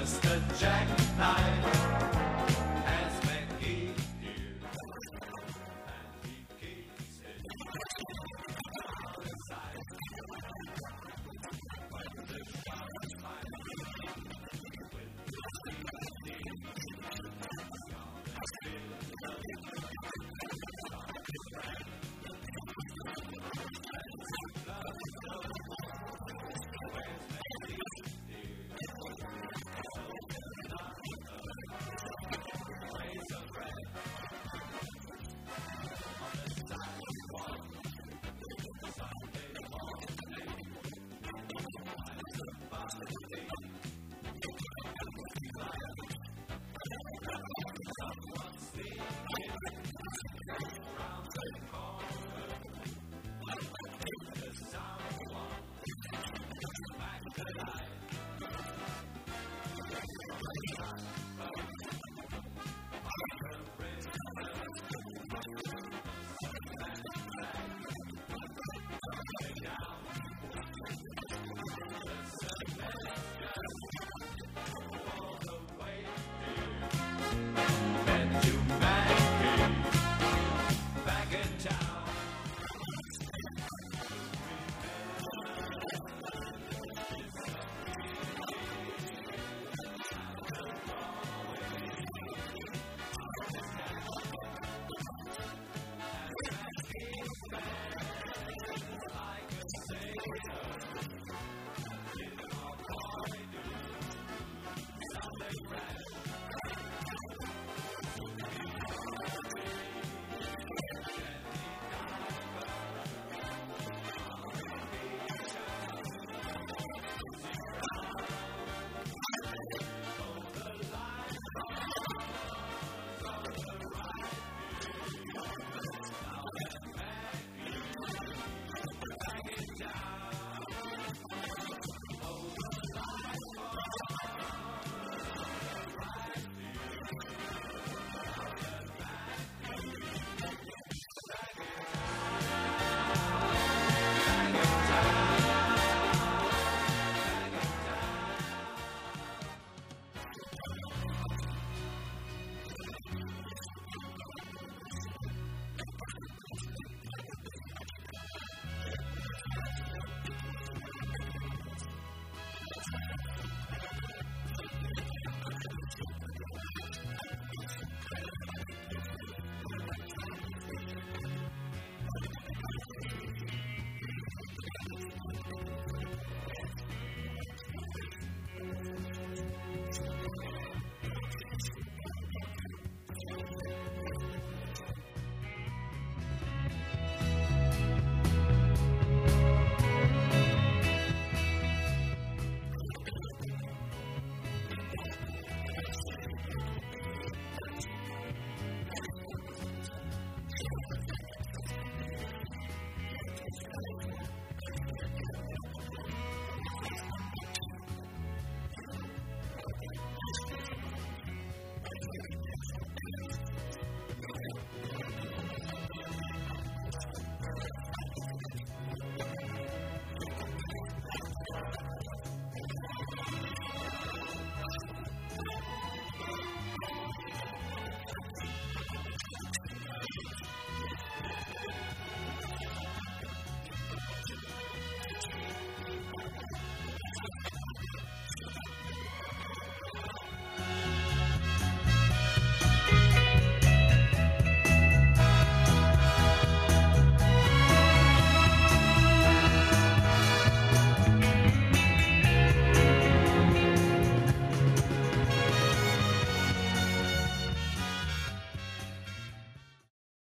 Just a jackknife.